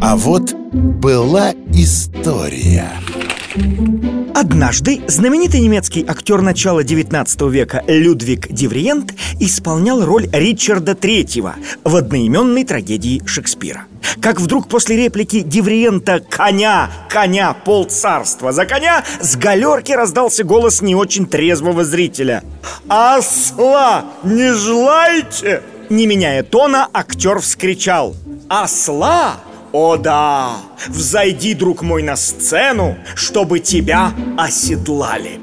А вот была история Однажды знаменитый немецкий актер начала 19 века Людвиг Дивриент исполнял роль Ричарда III в одноименной трагедии Шекспира. Как вдруг после реплики Дивриента «Коня! Коня! Пол царства за коня!» с галерки раздался голос не очень трезвого зрителя «Осла не желаете?» Не меняя тона, актер вскричал «Осла? О да! Взойди, друг мой, на сцену, чтобы тебя оседлали!»